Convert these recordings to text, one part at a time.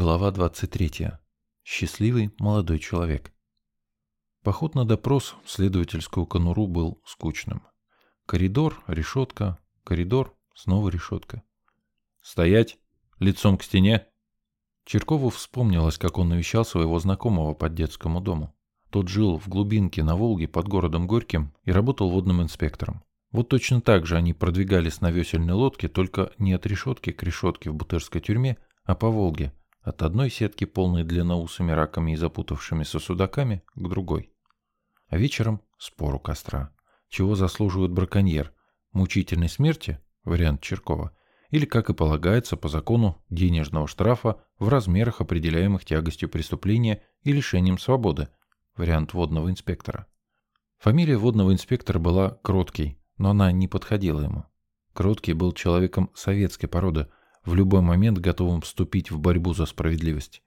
Глава 23. Счастливый молодой человек. Поход на допрос в следовательскую конуру был скучным. Коридор, решетка, коридор, снова решетка. «Стоять! Лицом к стене!» Черкову вспомнилось, как он навещал своего знакомого по детскому дому. Тот жил в глубинке на Волге под городом Горьким и работал водным инспектором. Вот точно так же они продвигались на весельной лодке, только не от решетки к решетке в Бутырской тюрьме, а по Волге, от одной сетки, полной длинноусыми раками и запутавшимися судаками, к другой. А вечером спор у костра. Чего заслуживает браконьер? Мучительной смерти, вариант Черкова, или, как и полагается по закону, денежного штрафа в размерах, определяемых тягостью преступления и лишением свободы, вариант водного инспектора. Фамилия водного инспектора была Кроткий, но она не подходила ему. Кроткий был человеком советской породы, в любой момент готовым вступить в борьбу за справедливость.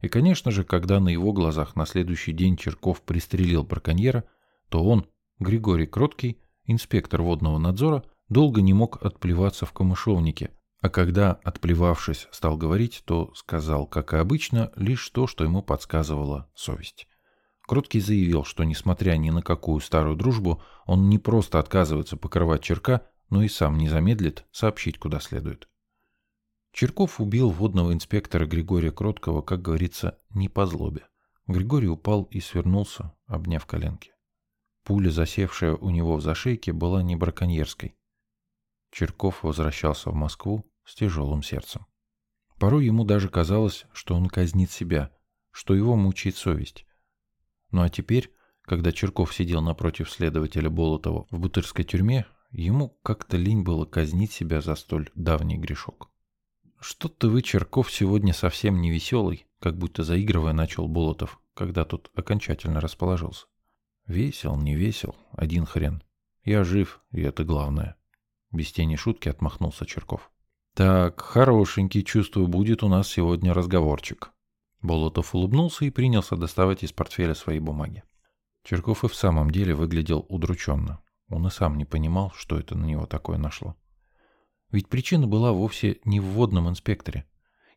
И, конечно же, когда на его глазах на следующий день Черков пристрелил браконьера, то он, Григорий Кроткий, инспектор водного надзора, долго не мог отплеваться в камышовнике, а когда, отплевавшись, стал говорить, то сказал, как и обычно, лишь то, что ему подсказывала совесть. Кроткий заявил, что, несмотря ни на какую старую дружбу, он не просто отказывается покрывать черка, но и сам не замедлит сообщить куда следует. Черков убил водного инспектора Григория Кроткого, как говорится, не по злобе. Григорий упал и свернулся, обняв коленки. Пуля, засевшая у него в зашейке, была не браконьерской. Черков возвращался в Москву с тяжелым сердцем. Порой ему даже казалось, что он казнит себя, что его мучает совесть. Ну а теперь, когда Черков сидел напротив следователя Болотова в Бутырской тюрьме, ему как-то лень было казнить себя за столь давний грешок. «Что-то вы, Черков, сегодня совсем не веселый», как будто заигрывая начал Болотов, когда тут окончательно расположился. «Весел, не весел, один хрен. Я жив, и это главное». Без тени шутки отмахнулся Черков. «Так, хорошенький, чувствую, будет у нас сегодня разговорчик». Болотов улыбнулся и принялся доставать из портфеля свои бумаги. Черков и в самом деле выглядел удрученно. Он и сам не понимал, что это на него такое нашло. Ведь причина была вовсе не в водном инспекторе.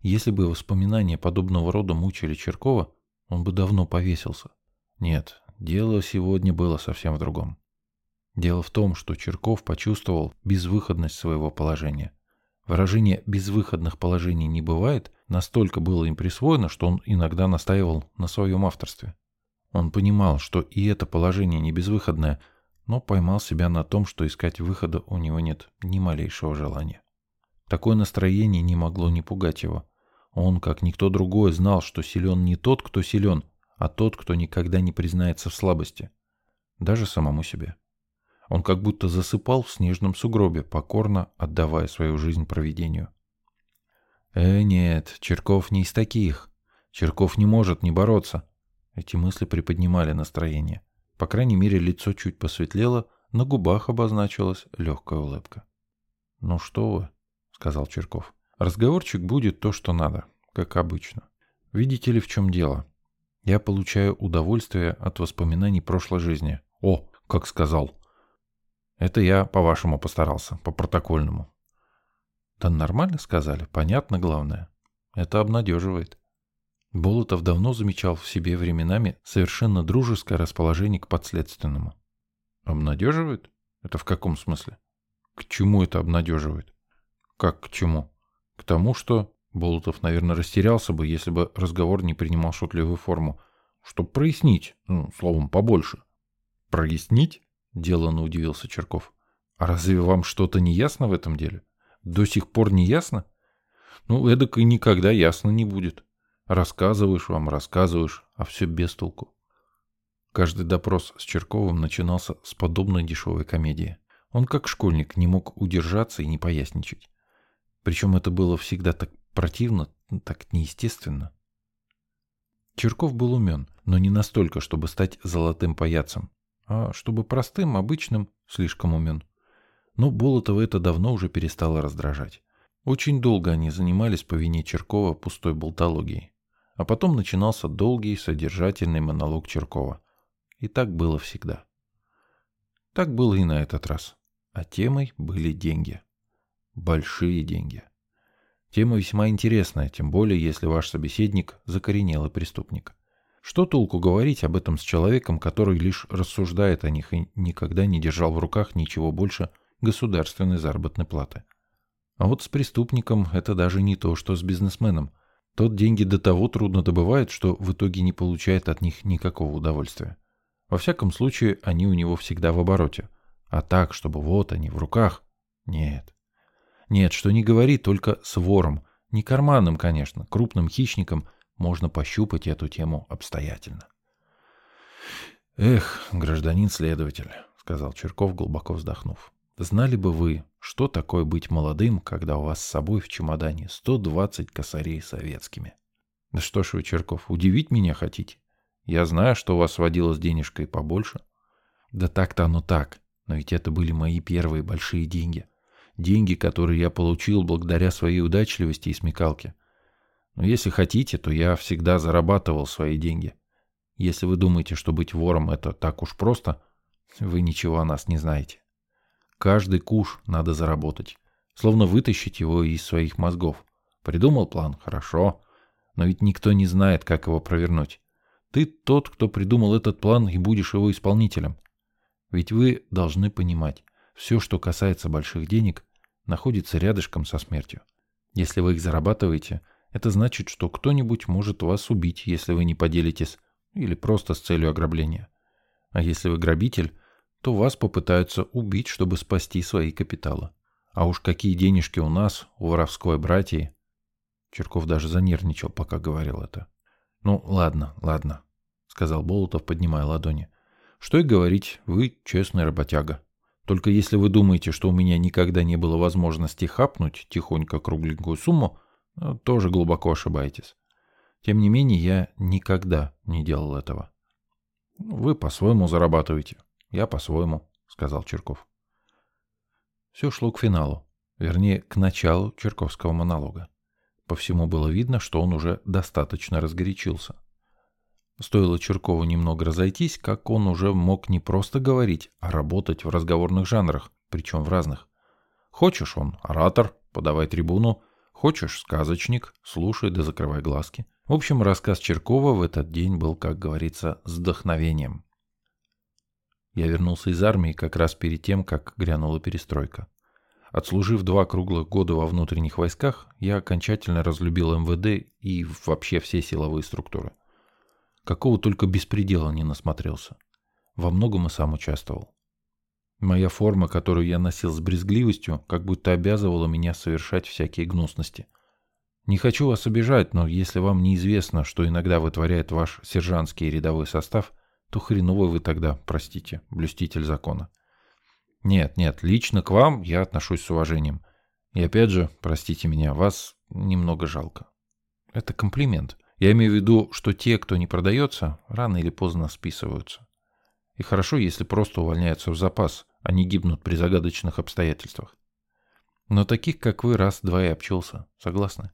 Если бы воспоминания подобного рода мучили Черкова, он бы давно повесился. Нет, дело сегодня было совсем в другом. Дело в том, что Черков почувствовал безвыходность своего положения. Выражение «безвыходных положений не бывает» настолько было им присвоено, что он иногда настаивал на своем авторстве. Он понимал, что и это положение не безвыходное, но поймал себя на том, что искать выхода у него нет ни малейшего желания. Такое настроение не могло не пугать его. Он, как никто другой, знал, что силен не тот, кто силен, а тот, кто никогда не признается в слабости. Даже самому себе. Он как будто засыпал в снежном сугробе, покорно отдавая свою жизнь провидению. «Э, нет, Черков не из таких. Черков не может не бороться». Эти мысли приподнимали настроение. По крайней мере, лицо чуть посветлело, на губах обозначилась легкая улыбка. «Ну что вы», — сказал Черков, — «разговорчик будет то, что надо, как обычно. Видите ли, в чем дело? Я получаю удовольствие от воспоминаний прошлой жизни. О, как сказал. Это я, по-вашему, постарался, по протокольному. Да нормально сказали, понятно главное. Это обнадеживает. Болотов давно замечал в себе временами совершенно дружеское расположение к подследственному. Обнадеживает? Это в каком смысле? К чему это обнадеживает? Как к чему? К тому, что Болотов, наверное, растерялся бы, если бы разговор не принимал шутливую форму. Чтобы прояснить, ну, словом, побольше. Прояснить? Деланно удивился Черков. А разве вам что-то не ясно в этом деле? До сих пор не ясно? Ну, эдак и никогда ясно не будет. Рассказываешь вам, рассказываешь, а все без толку. Каждый допрос с Черковым начинался с подобной дешевой комедии. Он, как школьник, не мог удержаться и не поясничать. Причем это было всегда так противно, так неестественно. Черков был умен, но не настолько, чтобы стать золотым паяцем, а чтобы простым, обычным, слишком умен. Но Болотова это давно уже перестало раздражать. Очень долго они занимались по вине Черкова пустой болтологией. А потом начинался долгий содержательный монолог Черкова. И так было всегда. Так было и на этот раз. А темой были деньги. Большие деньги. Тема весьма интересная, тем более, если ваш собеседник закоренелый преступник. Что толку говорить об этом с человеком, который лишь рассуждает о них и никогда не держал в руках ничего больше государственной заработной платы? А вот с преступником это даже не то, что с бизнесменом. Тот деньги до того трудно добывает, что в итоге не получает от них никакого удовольствия. Во всяком случае, они у него всегда в обороте. А так, чтобы вот они в руках, нет. Нет, что не говори, только с вором. Не карманным, конечно, крупным хищником можно пощупать эту тему обстоятельно. «Эх, гражданин следователь», — сказал Черков, глубоко вздохнув. «Знали бы вы, что такое быть молодым, когда у вас с собой в чемодане 120 косарей советскими?» «Да что ж вы, Черков, удивить меня хотите? Я знаю, что у вас водилось денежкой побольше». «Да так-то оно так, но ведь это были мои первые большие деньги. Деньги, которые я получил благодаря своей удачливости и смекалке. Но если хотите, то я всегда зарабатывал свои деньги. Если вы думаете, что быть вором это так уж просто, вы ничего о нас не знаете. Каждый куш надо заработать. Словно вытащить его из своих мозгов. Придумал план? Хорошо. Но ведь никто не знает, как его провернуть. Ты тот, кто придумал этот план, и будешь его исполнителем. Ведь вы должны понимать, все, что касается больших денег, находится рядышком со смертью. Если вы их зарабатываете, это значит, что кто-нибудь может вас убить, если вы не поделитесь, или просто с целью ограбления. А если вы грабитель, то вас попытаются убить, чтобы спасти свои капиталы. А уж какие денежки у нас, у воровской братьи. Черков даже занервничал, пока говорил это. «Ну, ладно, ладно», — сказал Болотов, поднимая ладони. «Что и говорить, вы честный работяга. Только если вы думаете, что у меня никогда не было возможности хапнуть тихонько кругленькую сумму, э, тоже глубоко ошибаетесь. Тем не менее, я никогда не делал этого. Вы по-своему зарабатываете, я по-своему, сказал Черков. Все шло к финалу, вернее, к началу Черковского монолога. По всему было видно, что он уже достаточно разгорячился. Стоило Черкову немного разойтись, как он уже мог не просто говорить, а работать в разговорных жанрах, причем в разных. Хочешь он оратор, подавай трибуну, хочешь сказочник, слушай да закрывай глазки. В общем, рассказ Черкова в этот день был, как говорится, с вдохновением. Я вернулся из армии как раз перед тем, как грянула перестройка. Отслужив два круглых года во внутренних войсках, я окончательно разлюбил МВД и вообще все силовые структуры. Какого только беспредела не насмотрелся. Во многом и сам участвовал. Моя форма, которую я носил с брезгливостью, как будто обязывала меня совершать всякие гнусности. Не хочу вас обижать, но если вам неизвестно, что иногда вытворяет ваш сержантский рядовой состав, то хреновый вы тогда, простите, блюститель закона. Нет, нет, лично к вам я отношусь с уважением. И опять же, простите меня, вас немного жалко. Это комплимент. Я имею в виду, что те, кто не продается, рано или поздно списываются. И хорошо, если просто увольняются в запас, а не гибнут при загадочных обстоятельствах. Но таких, как вы, раз-два и обчелся. Согласны?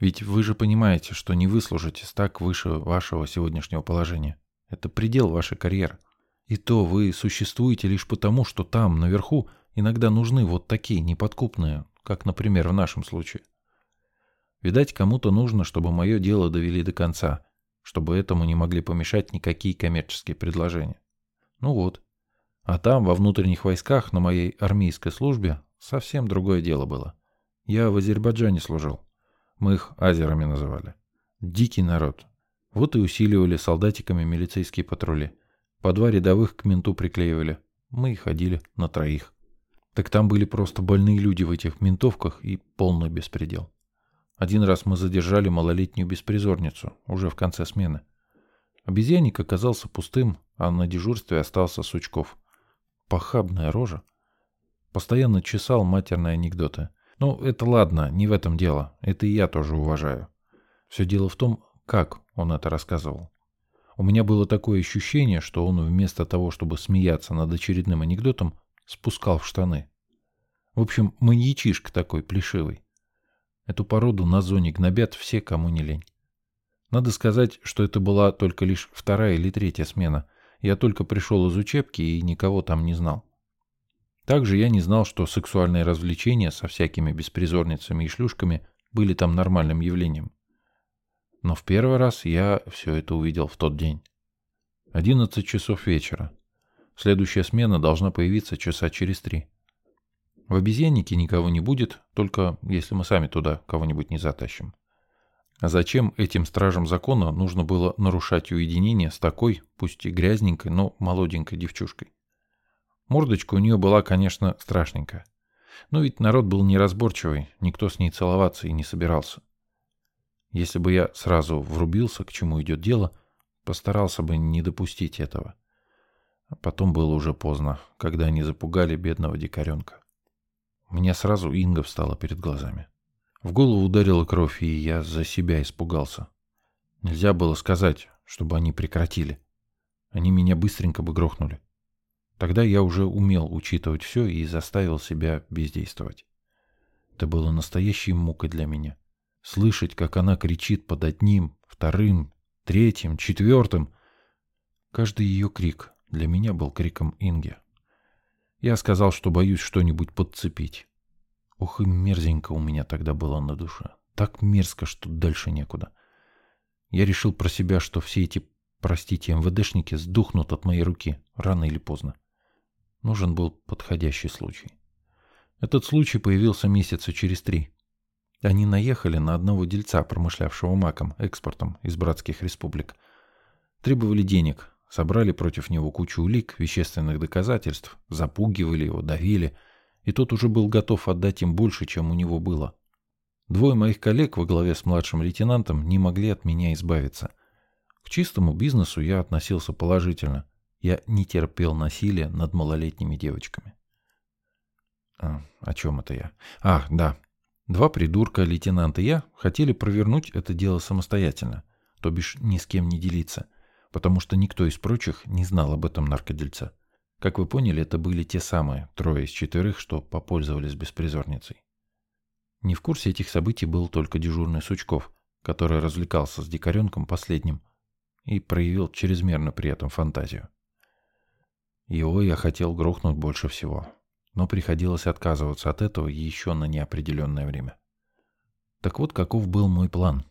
Ведь вы же понимаете, что не выслужитесь так выше вашего сегодняшнего положения. Это предел вашей карьеры. И то вы существуете лишь потому, что там, наверху, иногда нужны вот такие неподкупные, как, например, в нашем случае. Видать, кому-то нужно, чтобы мое дело довели до конца, чтобы этому не могли помешать никакие коммерческие предложения. Ну вот. А там, во внутренних войсках, на моей армейской службе, совсем другое дело было. Я в Азербайджане служил. Мы их азерами называли. Дикий народ. Вот и усиливали солдатиками милицейские патрули. По два рядовых к менту приклеивали. Мы и ходили на троих. Так там были просто больные люди в этих ментовках и полный беспредел. Один раз мы задержали малолетнюю беспризорницу, уже в конце смены. Обезьянник оказался пустым, а на дежурстве остался Сучков. Похабная рожа. Постоянно чесал матерные анекдоты. Ну, это ладно, не в этом дело. Это и я тоже уважаю. Все дело в том, как он это рассказывал. У меня было такое ощущение, что он вместо того, чтобы смеяться над очередным анекдотом, спускал в штаны. В общем, маньячишка такой плешивый. Эту породу на зоне гнобят все, кому не лень. Надо сказать, что это была только лишь вторая или третья смена. Я только пришел из учебки и никого там не знал. Также я не знал, что сексуальные развлечения со всякими беспризорницами и шлюшками были там нормальным явлением. Но в первый раз я все это увидел в тот день. 11 часов вечера. Следующая смена должна появиться часа через три. В обезьяннике никого не будет, только если мы сами туда кого-нибудь не затащим. А зачем этим стражам закона нужно было нарушать уединение с такой, пусть и грязненькой, но молоденькой девчушкой? Мордочка у нее была, конечно, страшненькая. Но ведь народ был неразборчивый, никто с ней целоваться и не собирался. Если бы я сразу врубился, к чему идет дело, постарался бы не допустить этого. А потом было уже поздно, когда они запугали бедного дикаренка. У меня сразу Инга встала перед глазами. В голову ударила кровь, и я за себя испугался. Нельзя было сказать, чтобы они прекратили. Они меня быстренько бы грохнули. Тогда я уже умел учитывать все и заставил себя бездействовать. Это было настоящей мукой для меня. Слышать, как она кричит под одним, вторым, третьим, четвертым. Каждый ее крик для меня был криком Инги. Я сказал, что боюсь что-нибудь подцепить. Ох и мерзенько у меня тогда было на душе. Так мерзко, что дальше некуда. Я решил про себя, что все эти, простите, МВДшники сдохнут от моей руки, рано или поздно. Нужен был подходящий случай. Этот случай появился месяца через три. Они наехали на одного дельца, промышлявшего маком, экспортом из братских республик. Требовали денег, собрали против него кучу улик, вещественных доказательств, запугивали его, давили, и тот уже был готов отдать им больше, чем у него было. Двое моих коллег во главе с младшим лейтенантом не могли от меня избавиться. К чистому бизнесу я относился положительно. Я не терпел насилия над малолетними девочками. А, о чем это я? Ах, да, Два придурка, лейтенант и я, хотели провернуть это дело самостоятельно, то бишь ни с кем не делиться, потому что никто из прочих не знал об этом наркодельца. Как вы поняли, это были те самые, трое из четверых, что попользовались беспризорницей. Не в курсе этих событий был только дежурный Сучков, который развлекался с дикаренком последним и проявил чрезмерно при этом фантазию. Его я хотел грохнуть больше всего но приходилось отказываться от этого еще на неопределенное время. Так вот, каков был мой план.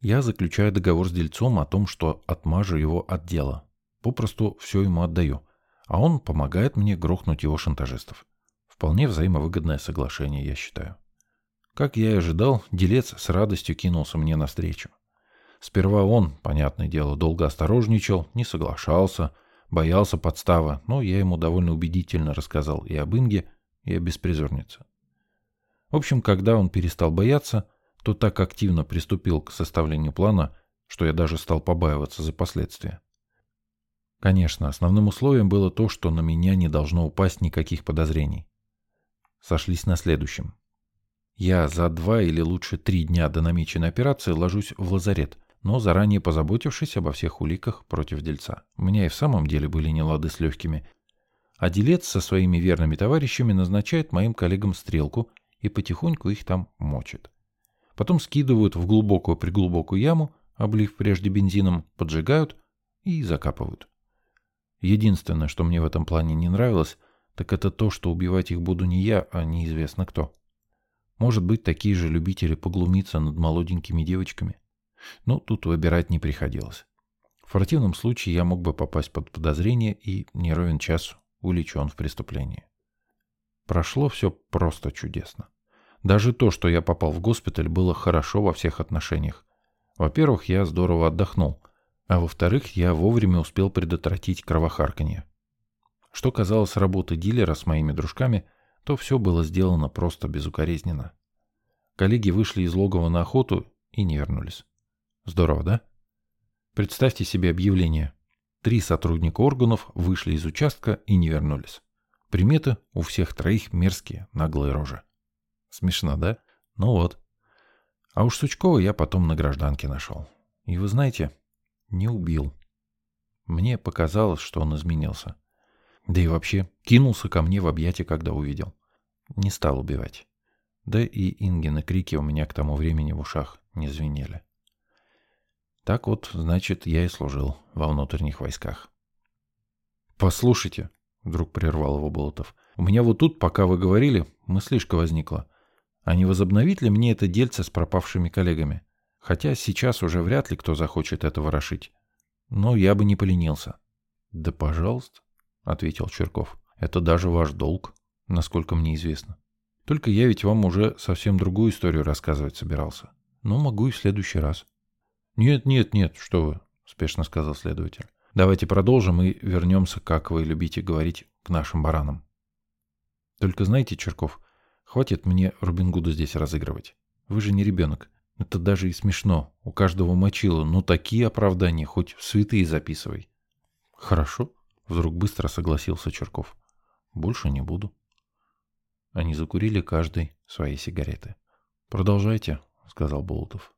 Я заключаю договор с дельцом о том, что отмажу его от дела. Попросту все ему отдаю, а он помогает мне грохнуть его шантажистов. Вполне взаимовыгодное соглашение, я считаю. Как я и ожидал, делец с радостью кинулся мне навстречу. Сперва он, понятное дело, долго осторожничал, не соглашался – Боялся подстава, но я ему довольно убедительно рассказал и об Инге, и о беспризорнице. В общем, когда он перестал бояться, то так активно приступил к составлению плана, что я даже стал побаиваться за последствия. Конечно, основным условием было то, что на меня не должно упасть никаких подозрений. Сошлись на следующем. Я за два или лучше три дня до намеченной операции ложусь в лазарет, но заранее позаботившись обо всех уликах против дельца. У меня и в самом деле были нелады с легкими. А делец со своими верными товарищами назначает моим коллегам стрелку и потихоньку их там мочит. Потом скидывают в глубокую-приглубокую яму, облив прежде бензином, поджигают и закапывают. Единственное, что мне в этом плане не нравилось, так это то, что убивать их буду не я, а неизвестно кто. Может быть, такие же любители поглумиться над молоденькими девочками. Но тут выбирать не приходилось. В противном случае я мог бы попасть под подозрение и не ровен час уличен в преступлении. Прошло все просто чудесно. Даже то, что я попал в госпиталь, было хорошо во всех отношениях. Во-первых, я здорово отдохнул, а во-вторых, я вовремя успел предотвратить кровохарканье. Что казалось работы дилера с моими дружками, то все было сделано просто безукоризненно. Коллеги вышли из логова на охоту и не вернулись. Здорово, да? Представьте себе объявление. Три сотрудника органов вышли из участка и не вернулись. Приметы у всех троих мерзкие, наглые рожи. Смешно, да? Ну вот. А уж Сучкова я потом на гражданке нашел. И вы знаете, не убил. Мне показалось, что он изменился. Да и вообще, кинулся ко мне в объятия, когда увидел. Не стал убивать. Да и Ингины крики у меня к тому времени в ушах не звенели. Так вот, значит, я и служил во внутренних войсках. Послушайте, вдруг прервал его Болотов. У меня вот тут, пока вы говорили, мыслишка возникла. А не возобновить ли мне это дельце с пропавшими коллегами? Хотя сейчас уже вряд ли кто захочет это ворошить. Но я бы не поленился. Да пожалуйста, ответил Черков. Это даже ваш долг, насколько мне известно. Только я ведь вам уже совсем другую историю рассказывать собирался. Но могу и в следующий раз. Нет, нет, нет, что вы, спешно сказал следователь. Давайте продолжим и вернемся, как вы любите говорить, к нашим баранам. Только знаете, Черков, хватит мне Робин Гуда здесь разыгрывать. Вы же не ребенок. Это даже и смешно. У каждого мочило, но такие оправдания хоть в святые записывай. Хорошо, вдруг быстро согласился Черков. Больше не буду. Они закурили каждый свои сигареты. Продолжайте, сказал Болотов.